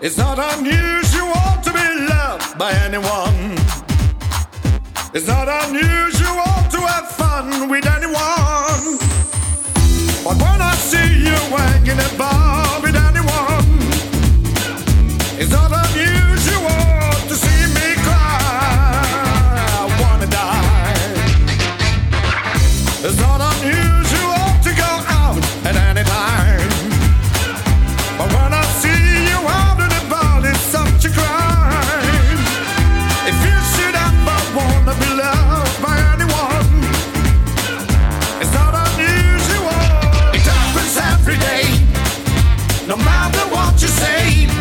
It's not unusual to be loved by anyone. It's not unusual to have fun with anyone. But when I see you hanging about with anyone, it's not unusual to see me cry. I wanna die. It's not unusual. mind what you say.